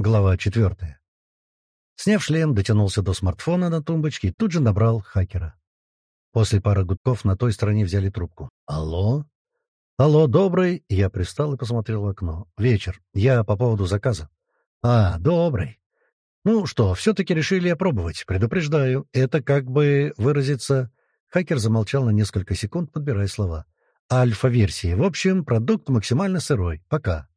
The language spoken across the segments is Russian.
Глава четвертая. Сняв шлем, дотянулся до смартфона на тумбочке и тут же набрал хакера. После пары гудков на той стороне взяли трубку. «Алло?» «Алло, добрый?» Я пристал и посмотрел в окно. «Вечер. Я по поводу заказа». «А, добрый. Ну что, все-таки решили опробовать. Предупреждаю, это как бы выразиться...» Хакер замолчал на несколько секунд, подбирая слова. «Альфа-версии. В общем, продукт максимально сырой. Пока».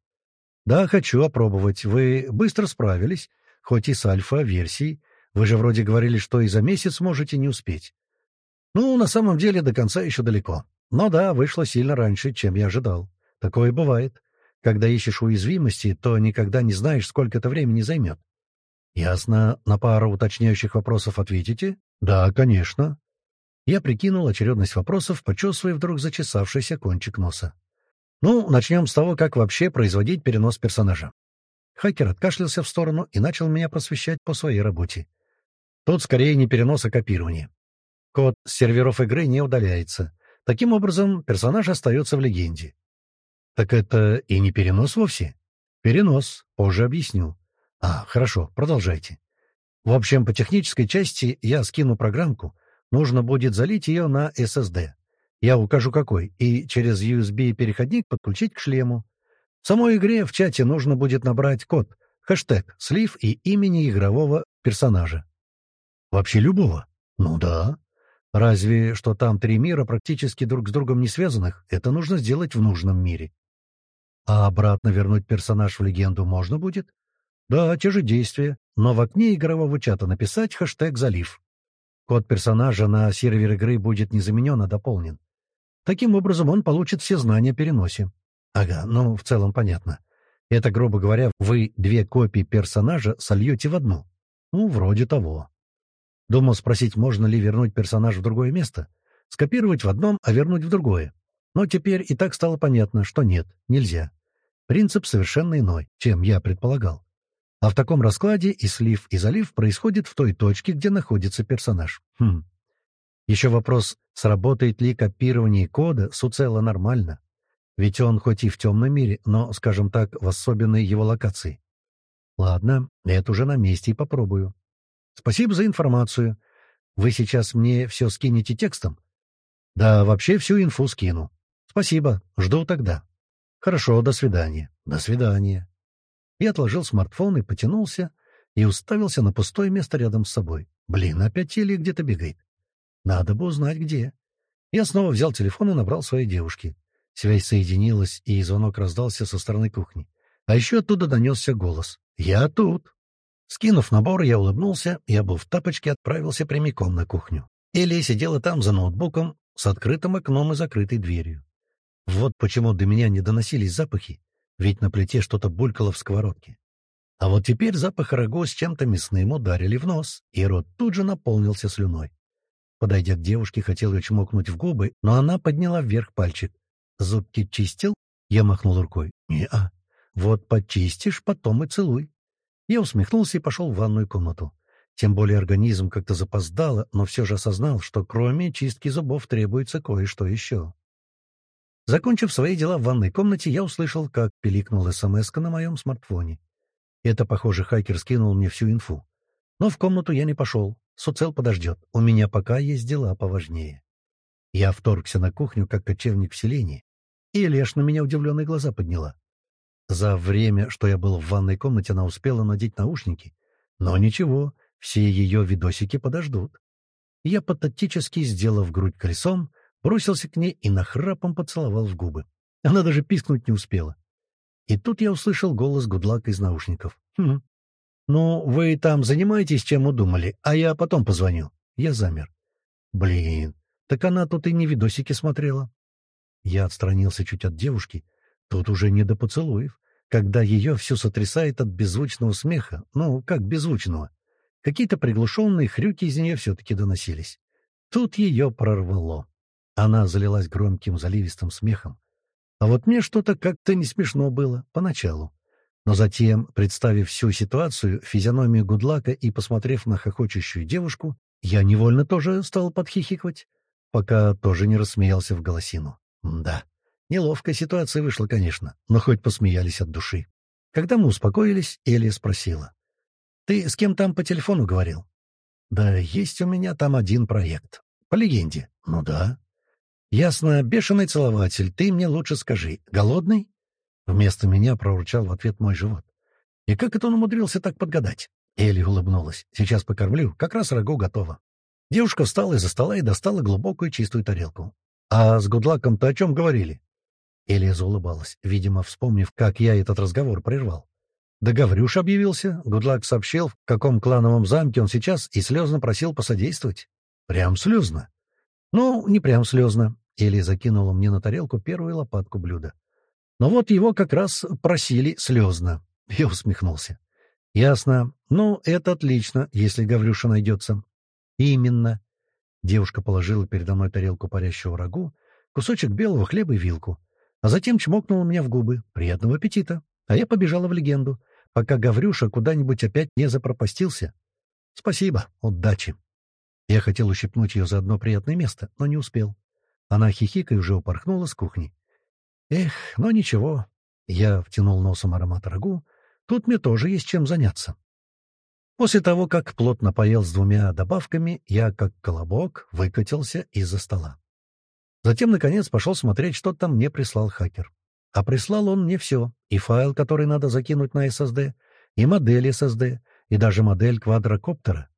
«Да, хочу опробовать. Вы быстро справились, хоть и с альфа-версией. Вы же вроде говорили, что и за месяц можете не успеть». «Ну, на самом деле, до конца еще далеко. Но да, вышло сильно раньше, чем я ожидал. Такое бывает. Когда ищешь уязвимости, то никогда не знаешь, сколько это времени займет». «Ясно. На пару уточняющих вопросов ответите?» «Да, конечно». Я прикинул очередность вопросов, почесывая вдруг зачесавшийся кончик носа. Ну, начнем с того, как вообще производить перенос персонажа. Хакер откашлялся в сторону и начал меня просвещать по своей работе. Тут скорее не перенос, а копирование. Код с серверов игры не удаляется. Таким образом, персонаж остается в легенде. Так это и не перенос вовсе? Перенос, позже объясню. А, хорошо, продолжайте. В общем, по технической части я скину программку, нужно будет залить ее на SSD. Я укажу какой, и через USB-переходник подключить к шлему. В самой игре в чате нужно будет набрать код, хэштег, слив и имени игрового персонажа. Вообще любого? Ну да. Разве что там три мира практически друг с другом не связанных, это нужно сделать в нужном мире. А обратно вернуть персонаж в легенду можно будет? Да, те же действия, но в окне игрового чата написать хэштег «залив». Код персонажа на сервер игры будет не заменен, а дополнен. Таким образом, он получит все знания о переносе. Ага, ну, в целом понятно. Это, грубо говоря, вы две копии персонажа сольете в одну. Ну, вроде того. Думал спросить, можно ли вернуть персонаж в другое место. Скопировать в одном, а вернуть в другое. Но теперь и так стало понятно, что нет, нельзя. Принцип совершенно иной, чем я предполагал. А в таком раскладе и слив, и залив происходит в той точке, где находится персонаж. Хм, еще вопрос, сработает ли копирование кода с нормально. Ведь он хоть и в темном мире, но, скажем так, в особенной его локации. Ладно, это уже на месте и попробую. Спасибо за информацию. Вы сейчас мне все скинете текстом? Да, вообще всю инфу скину. Спасибо, жду тогда. Хорошо, до свидания. До свидания. Я отложил смартфон и потянулся, и уставился на пустое место рядом с собой. Блин, опять Теле где-то бегает. Надо бы узнать, где. Я снова взял телефон и набрал своей девушки. Связь соединилась, и звонок раздался со стороны кухни. А еще оттуда донесся голос. «Я тут!» Скинув набор, я улыбнулся, я был в тапочке, отправился прямиком на кухню. Элия сидела там за ноутбуком, с открытым окном и закрытой дверью. Вот почему до меня не доносились запахи, ведь на плите что-то булькало в сковородке. А вот теперь запах рагу с чем-то мясным ударили в нос, и рот тут же наполнился слюной. Подойдя к девушке, хотел ее чмокнуть в губы, но она подняла вверх пальчик. «Зубки чистил?» Я махнул рукой. «Не-а. Вот почистишь, потом и целуй». Я усмехнулся и пошел в ванную комнату. Тем более организм как-то запоздало, но все же осознал, что кроме чистки зубов требуется кое-что еще. Закончив свои дела в ванной комнате, я услышал, как пиликнул смс на моем смартфоне. Это, похоже, хакер скинул мне всю инфу. Но в комнату я не пошел. Суцел подождет. У меня пока есть дела поважнее. Я вторгся на кухню, как кочевник в селении, и Леш на меня удивленные глаза подняла. За время, что я был в ванной комнате, она успела надеть наушники. Но ничего, все ее видосики подождут. Я патетически, сделав грудь колесом, бросился к ней и нахрапом поцеловал в губы. Она даже пискнуть не успела. И тут я услышал голос Гудлака из наушников. «Хм, «Ну, вы там занимаетесь, чем удумали, а я потом позвоню». Я замер. «Блин, так она тут и не видосики смотрела». Я отстранился чуть от девушки. Тут уже не до поцелуев, когда ее все сотрясает от беззвучного смеха. Ну, как беззвучного. Какие-то приглушенные хрюки из нее все-таки доносились. Тут ее прорвало. Она залилась громким заливистым смехом. А вот мне что-то как-то не смешно было поначалу. Но затем, представив всю ситуацию, физиономию Гудлака и посмотрев на хохочущую девушку, я невольно тоже стал подхихикивать, пока тоже не рассмеялся в голосину. Да, неловкая ситуация вышла, конечно, но хоть посмеялись от души. Когда мы успокоились, Элия спросила. «Ты с кем там по телефону говорил?» «Да есть у меня там один проект. По легенде». «Ну да». «Ясно, бешеный целователь, ты мне лучше скажи, голодный?» Вместо меня проурчал в ответ мой живот. «И как это он умудрился так подгадать?» Элли улыбнулась. «Сейчас покормлю, как раз рагу готово». Девушка встала из-за стола и достала глубокую чистую тарелку. «А с Гудлаком-то о чем говорили?» Элия заулыбалась, видимо, вспомнив, как я этот разговор прервал. Да объявился. Гудлак сообщил, в каком клановом замке он сейчас, и слезно просил посодействовать. Прям слезно. Ну, не прям слезно. Элия закинула мне на тарелку первую лопатку блюда. Но вот его как раз просили слезно. Я усмехнулся. Ясно. Ну, это отлично, если Гаврюша найдется. Именно. Девушка положила передо мной тарелку парящего рагу, кусочек белого хлеба и вилку, а затем чмокнула меня в губы. Приятного аппетита. А я побежала в легенду, пока Гаврюша куда-нибудь опять не запропастился. Спасибо. Удачи. Я хотел ущипнуть ее за одно приятное место, но не успел. Она хихикой уже упорхнула с кухни. Эх, но ничего. Я втянул носом аромат рагу. Тут мне тоже есть чем заняться. После того, как плотно поел с двумя добавками, я, как колобок, выкатился из-за стола. Затем, наконец, пошел смотреть, что там мне прислал хакер. А прислал он мне все. И файл, который надо закинуть на SSD, и модель SSD, и даже модель квадрокоптера.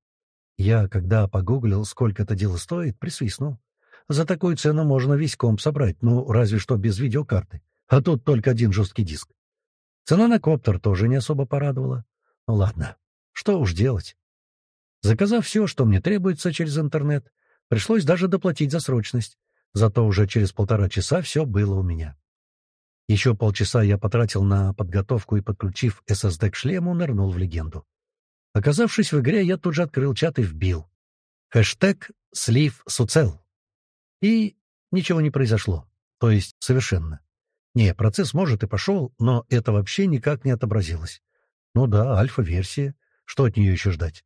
Я, когда погуглил, сколько это дело стоит, присвистнул. За такую цену можно весь комп собрать, ну, разве что без видеокарты. А тут только один жесткий диск. Цена на коптер тоже не особо порадовала. Ну ладно, что уж делать. Заказав все, что мне требуется через интернет, пришлось даже доплатить за срочность. Зато уже через полтора часа все было у меня. Еще полчаса я потратил на подготовку и, подключив SSD к шлему, нырнул в легенду. Оказавшись в игре, я тут же открыл чат и вбил. Хэштег «Слив Суцел». И ничего не произошло. То есть совершенно. Не, процесс, может, и пошел, но это вообще никак не отобразилось. Ну да, альфа-версия. Что от нее еще ждать?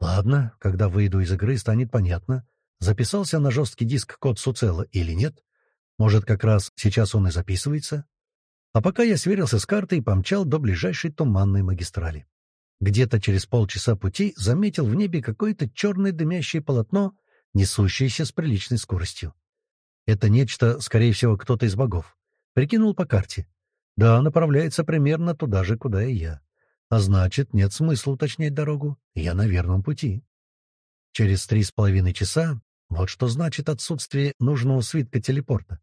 Ладно, когда выйду из игры, станет понятно, записался на жесткий диск код Суцела или нет. Может, как раз сейчас он и записывается? А пока я сверился с картой и помчал до ближайшей туманной магистрали. Где-то через полчаса пути заметил в небе какое-то черное дымящее полотно, несущееся с приличной скоростью. Это нечто, скорее всего, кто-то из богов. Прикинул по карте. Да, направляется примерно туда же, куда и я. А значит, нет смысла уточнять дорогу. Я на верном пути. Через три с половиной часа, вот что значит отсутствие нужного свитка телепорта,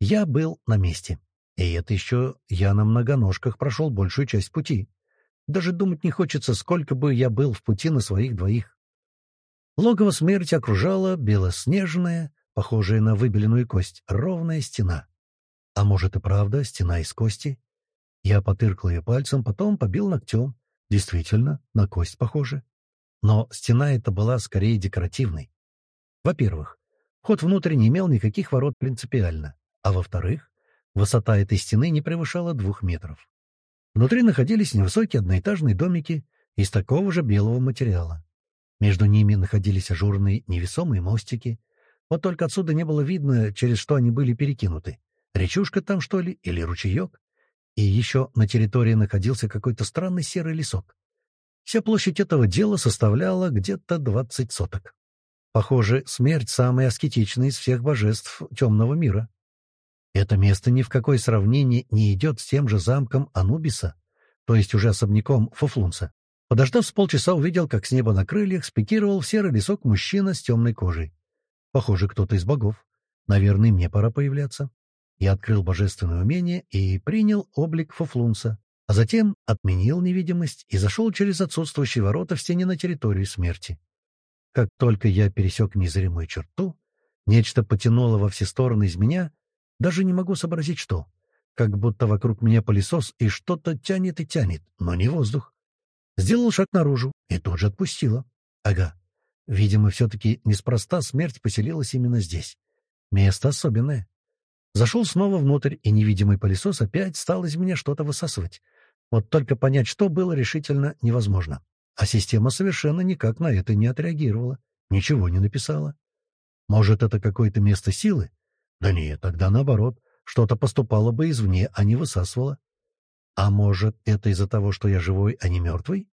я был на месте. И это еще я на многоножках прошел большую часть пути. Даже думать не хочется, сколько бы я был в пути на своих двоих. Логово смерти окружала белоснежная, похожая на выбеленную кость, ровная стена. А может и правда стена из кости? Я потыркал ее пальцем, потом побил ногтем. Действительно, на кость похоже. Но стена эта была скорее декоративной. Во-первых, вход внутрь не имел никаких ворот принципиально. А во-вторых, высота этой стены не превышала двух метров. Внутри находились невысокие одноэтажные домики из такого же белого материала. Между ними находились ажурные невесомые мостики. Вот только отсюда не было видно, через что они были перекинуты. Речушка там, что ли, или ручеек? И еще на территории находился какой-то странный серый лесок. Вся площадь этого дела составляла где-то двадцать соток. Похоже, смерть — самая аскетичная из всех божеств темного мира. Это место ни в какое сравнение не идет с тем же замком Анубиса, то есть уже особняком Фуфлунца. Подождав с полчаса, увидел, как с неба на крыльях спикировал в серый лесок мужчина с темной кожей. Похоже, кто-то из богов. Наверное, мне пора появляться. Я открыл божественное умение и принял облик Фуфлунца, а затем отменил невидимость и зашел через отсутствующие ворота в стене на территорию смерти. Как только я пересек незримую черту, нечто потянуло во все стороны из меня, даже не могу сообразить, что. Как будто вокруг меня пылесос и что-то тянет и тянет, но не воздух. Сделал шаг наружу и тут же отпустила. Ага. Видимо, все-таки неспроста смерть поселилась именно здесь. Место особенное. Зашел снова внутрь, и невидимый пылесос опять стал из меня что-то высасывать. Вот только понять, что было решительно невозможно. А система совершенно никак на это не отреагировала, ничего не написала. Может, это какое-то место силы? Да нет, тогда наоборот, что-то поступало бы извне, а не высасывало. А может, это из-за того, что я живой, а не мертвый?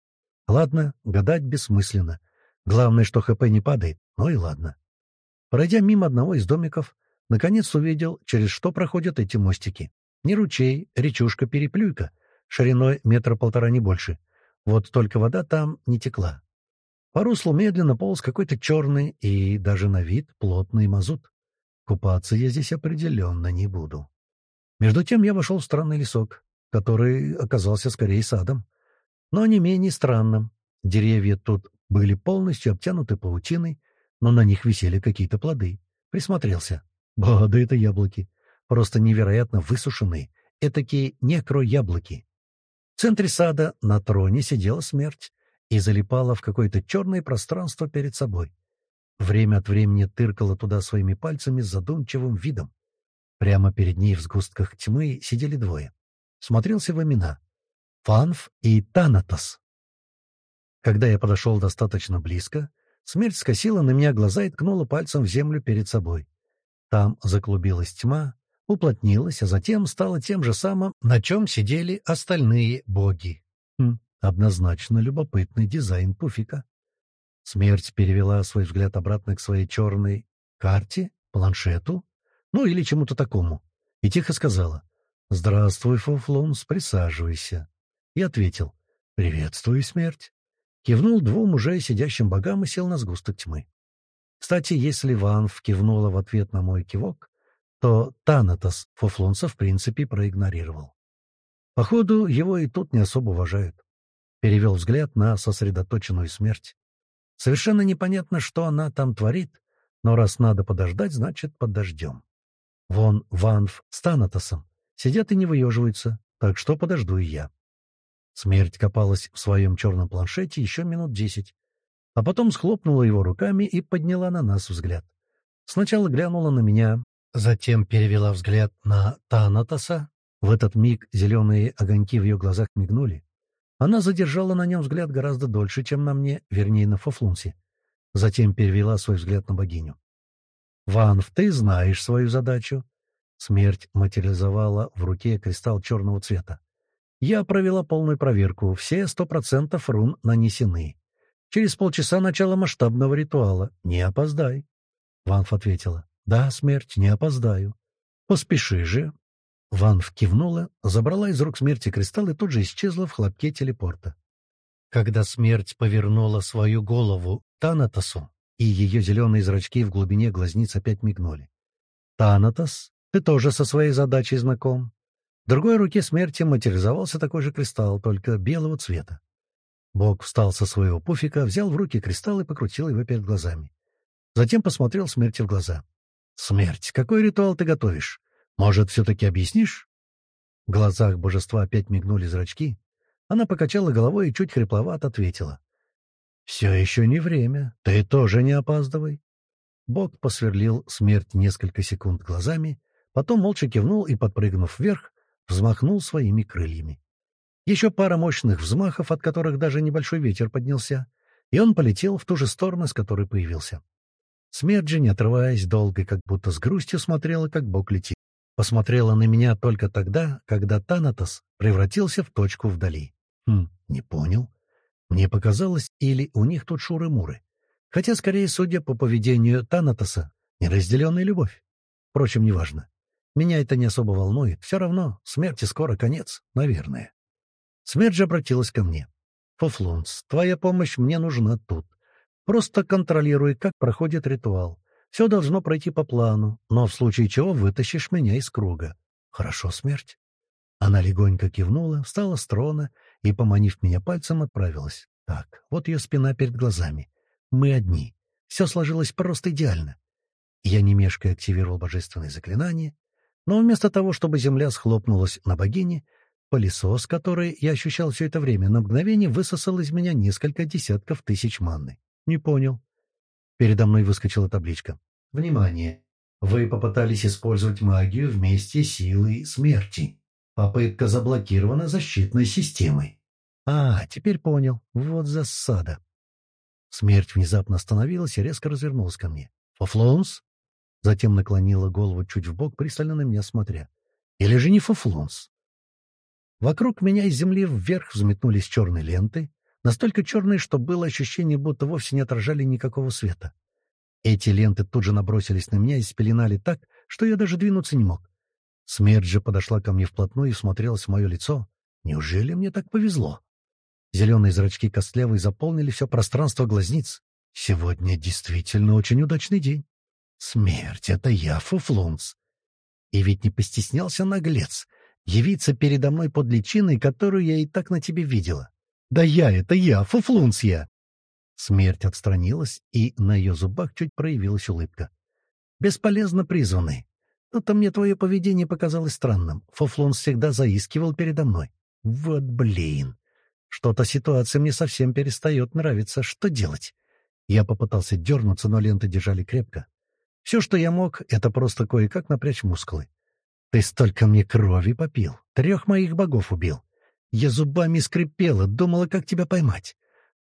Ладно, гадать бессмысленно. Главное, что ХП не падает. Ну и ладно. Пройдя мимо одного из домиков, наконец увидел, через что проходят эти мостики. Не ручей, речушка-переплюйка, шириной метра полтора не больше. Вот только вода там не текла. По руслу медленно полз какой-то черный и даже на вид плотный мазут. Купаться я здесь определенно не буду. Между тем я вошел в странный лесок, который оказался скорее садом, но не менее странным. Деревья тут были полностью обтянуты паутиной, но на них висели какие-то плоды. Присмотрелся. Ба, да это яблоки. Просто невероятно высушенные. Этакие некро-яблоки. В центре сада на троне сидела смерть и залипала в какое-то черное пространство перед собой. Время от времени тыркала туда своими пальцами с задумчивым видом. Прямо перед ней в сгустках тьмы сидели двое. Смотрелся в имена. Фанф и Танатос. Когда я подошел достаточно близко, Смерть скосила на меня глаза и ткнула пальцем в землю перед собой. Там заклубилась тьма, уплотнилась, а затем стала тем же самым, на чем сидели остальные боги. Хм, однозначно любопытный дизайн пуфика. Смерть перевела свой взгляд обратно к своей черной карте, планшету, ну или чему-то такому, и тихо сказала «Здравствуй, Фуфлунс, присаживайся». И ответил «Приветствую, смерть». Кивнул двум уже сидящим богам и сел на сгусток тьмы. Кстати, если Ванф кивнула в ответ на мой кивок, то Танатос Фуфлунса в принципе проигнорировал. Походу, его и тут не особо уважают. Перевел взгляд на сосредоточенную смерть. Совершенно непонятно, что она там творит, но раз надо подождать, значит, подождем. Вон Ванф с Танатосом сидят и не выеживаются, так что подожду и я. Смерть копалась в своем черном планшете еще минут десять, а потом схлопнула его руками и подняла на нас взгляд. Сначала глянула на меня, затем перевела взгляд на Танатоса. В этот миг зеленые огоньки в ее глазах мигнули. Она задержала на нем взгляд гораздо дольше, чем на мне, вернее, на Фофлунсе. Затем перевела свой взгляд на богиню. «Ванф, ты знаешь свою задачу». Смерть материализовала в руке кристалл черного цвета. Я провела полную проверку, все сто процентов рун нанесены. Через полчаса начала масштабного ритуала. Не опоздай. Ванф ответила. Да, смерть, не опоздаю. Поспеши же. Ванф кивнула, забрала из рук смерти кристалл и тут же исчезла в хлопке телепорта. Когда смерть повернула свою голову Танатосу, и ее зеленые зрачки в глубине глазниц опять мигнули. «Танатос, ты тоже со своей задачей знаком?» В другой руке смерти материализовался такой же кристалл, только белого цвета. Бог встал со своего пуфика, взял в руки кристалл и покрутил его перед глазами. Затем посмотрел смерти в глаза. «Смерть, какой ритуал ты готовишь? Может, все-таки объяснишь?» В глазах божества опять мигнули зрачки. Она покачала головой и чуть хрипловато ответила. «Все еще не время. Ты тоже не опаздывай». Бог посверлил смерть несколько секунд глазами, потом молча кивнул и, подпрыгнув вверх, взмахнул своими крыльями. Еще пара мощных взмахов, от которых даже небольшой ветер поднялся, и он полетел в ту же сторону, с которой появился. Смерть же, не отрываясь долго, как будто с грустью смотрела, как бог летит. Посмотрела на меня только тогда, когда Танатос превратился в точку вдали. Хм, не понял. Мне показалось, или у них тут шуры-муры. Хотя, скорее, судя по поведению Танатоса, неразделенная любовь. Впрочем, неважно. Меня это не особо волнует. Все равно, смерти скоро конец, наверное. Смерть же обратилась ко мне. «Фуфлунс, твоя помощь мне нужна тут. Просто контролируй, как проходит ритуал. Все должно пройти по плану, но в случае чего вытащишь меня из круга. Хорошо, смерть?» Она легонько кивнула, встала с трона и, поманив меня пальцем, отправилась. Так, вот ее спина перед глазами. Мы одни. Все сложилось просто идеально. Я не мешкая активировал божественное заклинание, но вместо того, чтобы земля схлопнулась на богине, пылесос, который я ощущал все это время, на мгновение высосал из меня несколько десятков тысяч манны. Не понял. Передо мной выскочила табличка. «Внимание! Вы попытались использовать магию вместе с силой смерти. Попытка заблокирована защитной системой». «А, теперь понял. Вот засада». Смерть внезапно остановилась и резко развернулась ко мне. «Фофлоунс?» Затем наклонила голову чуть вбок, пристально на меня смотря. «Или же не Фуфлонс?» Вокруг меня из земли вверх взметнулись черные ленты, настолько черные, что было ощущение, будто вовсе не отражали никакого света. Эти ленты тут же набросились на меня и спеленали так, что я даже двинуться не мог. Смерть же подошла ко мне вплотную и смотрелась в мое лицо. Неужели мне так повезло? Зеленые зрачки костлявой заполнили все пространство глазниц. Сегодня действительно очень удачный день. Смерть — это я, Фуфлунс. И ведь не постеснялся наглец явиться передо мной под личиной, которую я и так на тебе видела. Да я — это я, Фуфлунс я. Смерть отстранилась, и на ее зубах чуть проявилась улыбка. «Бесполезно призванный. Но-то мне твое поведение показалось странным. Фуфлунс всегда заискивал передо мной. Вот блин. Что-то ситуация мне совсем перестает нравиться. Что делать?» Я попытался дернуться, но ленты держали крепко. Все, что я мог, — это просто кое-как напрячь мускулы. Ты столько мне крови попил, трех моих богов убил. Я зубами скрипела, думала, как тебя поймать.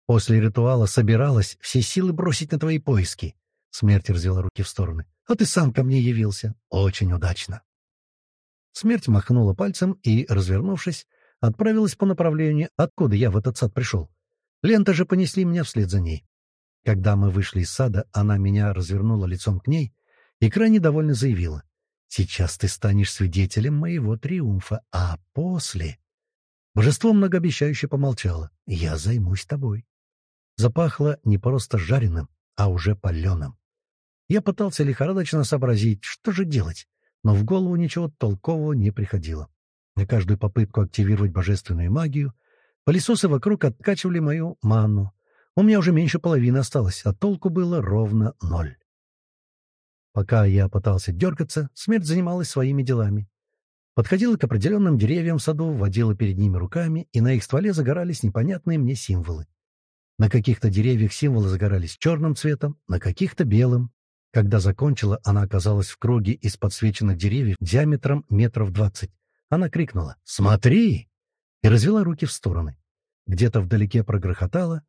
После ритуала собиралась все силы бросить на твои поиски. Смерть развела руки в стороны. А ты сам ко мне явился. Очень удачно. Смерть махнула пальцем и, развернувшись, отправилась по направлению, откуда я в этот сад пришел. Ленты же понесли меня вслед за ней. Когда мы вышли из сада, она меня развернула лицом к ней и крайне довольно заявила. «Сейчас ты станешь свидетелем моего триумфа, а после...» Божество многообещающе помолчало. «Я займусь тобой». Запахло не просто жареным, а уже паленым. Я пытался лихорадочно сообразить, что же делать, но в голову ничего толкового не приходило. На каждую попытку активировать божественную магию пылесосы вокруг откачивали мою ману, у меня уже меньше половины осталось, а толку было ровно ноль. Пока я пытался дергаться, смерть занималась своими делами. Подходила к определенным деревьям в саду, водила перед ними руками, и на их стволе загорались непонятные мне символы. На каких-то деревьях символы загорались черным цветом, на каких-то белым. Когда закончила, она оказалась в круге из подсвеченных деревьев диаметром метров двадцать. Она крикнула «Смотри!» и развела руки в стороны. Где-то вдалеке прогрохотало,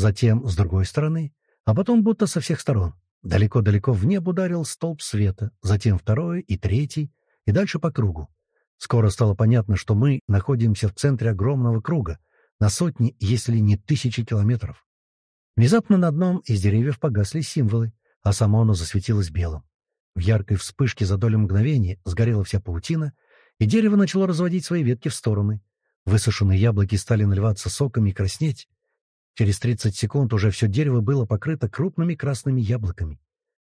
затем с другой стороны, а потом будто со всех сторон. Далеко-далеко в небо ударил столб света, затем второй и третий, и дальше по кругу. Скоро стало понятно, что мы находимся в центре огромного круга, на сотни, если не тысячи километров. Внезапно на одном из деревьев погасли символы, а само оно засветилось белым. В яркой вспышке за долю мгновения сгорела вся паутина, и дерево начало разводить свои ветки в стороны. Высушенные яблоки стали наливаться соками и краснеть. Через 30 секунд уже все дерево было покрыто крупными красными яблоками.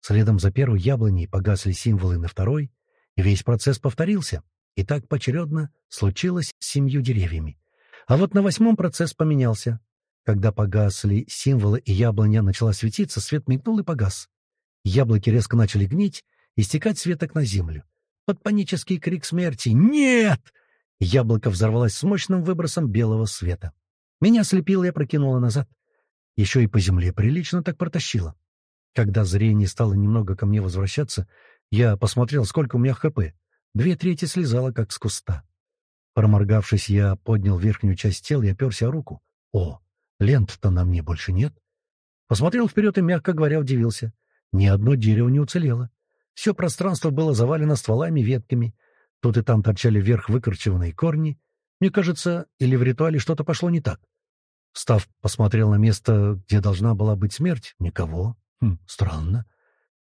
Следом за первой яблоней погасли символы на второй, и весь процесс повторился. И так поочередно случилось с семью деревьями. А вот на восьмом процесс поменялся. Когда погасли символы и яблоня начала светиться, свет мигнул и погас. Яблоки резко начали гнить и стекать светок на землю. Под панический крик смерти «Нет!» Яблоко взорвалось с мощным выбросом белого света. Меня ослепило и прокинуло назад. Еще и по земле прилично так протащило. Когда зрение стало немного ко мне возвращаться, я посмотрел, сколько у меня ХП. Две трети слезало, как с куста. Проморгавшись, я поднял верхнюю часть тела и оперся о руку. О, лент-то на мне больше нет. Посмотрел вперед и, мягко говоря, удивился. Ни одно дерево не уцелело. Все пространство было завалено стволами и ветками. Тут и там торчали вверх выкорчеванные корни, мне кажется, или в ритуале что-то пошло не так. Став посмотрел на место, где должна была быть смерть. Никого. Хм, странно.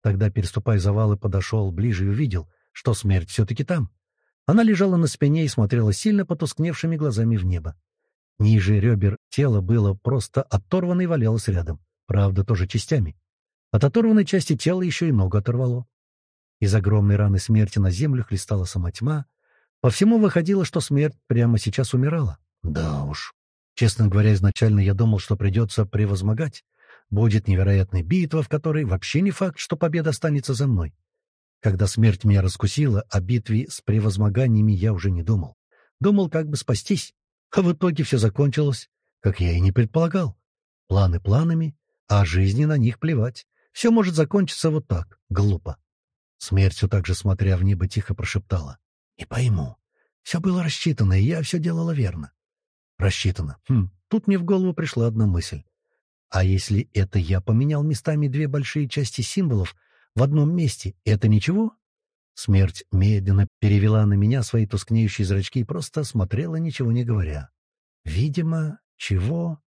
Тогда, переступая завалы, подошел ближе и увидел, что смерть все-таки там. Она лежала на спине и смотрела сильно потускневшими глазами в небо. Ниже ребер тело было просто оторвано и валялось рядом. Правда, тоже частями. От оторванной части тела еще и ногу оторвало. Из огромной раны смерти на землю хлестала сама тьма, по всему выходило, что смерть прямо сейчас умирала. Да уж. Честно говоря, изначально я думал, что придется превозмогать. Будет невероятная битва, в которой вообще не факт, что победа останется за мной. Когда смерть меня раскусила, о битве с превозмоганиями я уже не думал. Думал, как бы спастись. А в итоге все закончилось, как я и не предполагал. Планы планами, а жизни на них плевать. Все может закончиться вот так, глупо. Смерть, все так же смотря в небо, тихо прошептала. Не пойму. Все было рассчитано, и я все делала верно. Рассчитано. Хм, тут мне в голову пришла одна мысль. А если это я поменял местами две большие части символов в одном месте, это ничего? Смерть медленно перевела на меня свои тускнеющие зрачки и просто смотрела, ничего не говоря. Видимо, чего?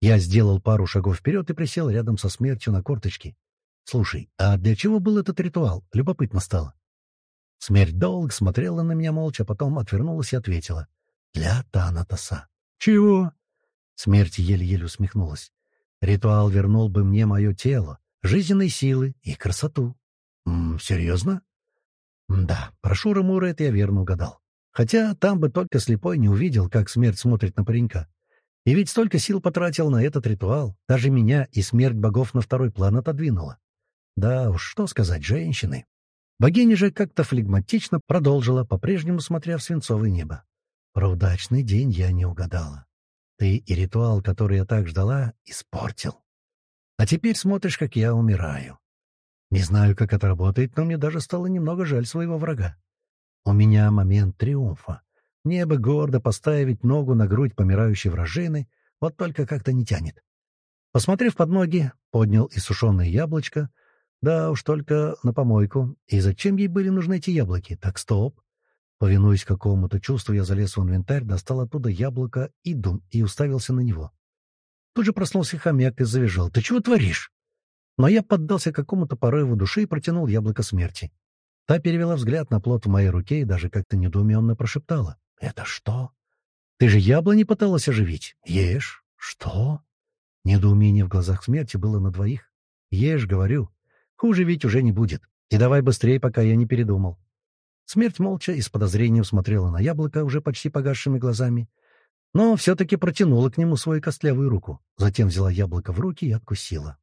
Я сделал пару шагов вперед и присел рядом со смертью на корточки. «Слушай, а для чего был этот ритуал? Любопытно стало». Смерть долго смотрела на меня молча, а потом отвернулась и ответила. «Для Танатоса». «Чего?» Смерть еле-еле усмехнулась. «Ритуал вернул бы мне мое тело, жизненные силы и красоту». «М -м, «Серьезно?» «Да, про Шура Мура это я верно угадал. Хотя там бы только слепой не увидел, как смерть смотрит на паренька. И ведь столько сил потратил на этот ритуал. Даже меня и смерть богов на второй план отодвинула. Да уж, что сказать, женщины. Богиня же как-то флегматично продолжила, по-прежнему смотря в свинцовое небо. Про удачный день я не угадала. Ты и ритуал, который я так ждала, испортил. А теперь смотришь, как я умираю. Не знаю, как это работает, но мне даже стало немного жаль своего врага. У меня момент триумфа. Мне бы гордо поставить ногу на грудь помирающей вражины, вот только как-то не тянет. Посмотрев под ноги, поднял и сушеное яблочко. Да уж только на помойку. И зачем ей были нужны эти яблоки? Так, стоп. Повинуясь какому-то чувству, я залез в инвентарь, достал оттуда яблоко и дум, и уставился на него. Тут же проснулся хомяк и завизжал. «Ты чего творишь?» Но я поддался какому-то порыву души и протянул яблоко смерти. Та перевела взгляд на плод в моей руке и даже как-то недоуменно прошептала. «Это что? Ты же яблони пыталась оживить? Ешь. Что?» Недоумение в глазах смерти было на двоих. «Ешь, говорю. Хуже ведь уже не будет. И давай быстрее, пока я не передумал». Смерть молча и с подозрением смотрела на яблоко уже почти погасшими глазами, но все-таки протянула к нему свою костлявую руку. Затем взяла яблоко в руки и откусила.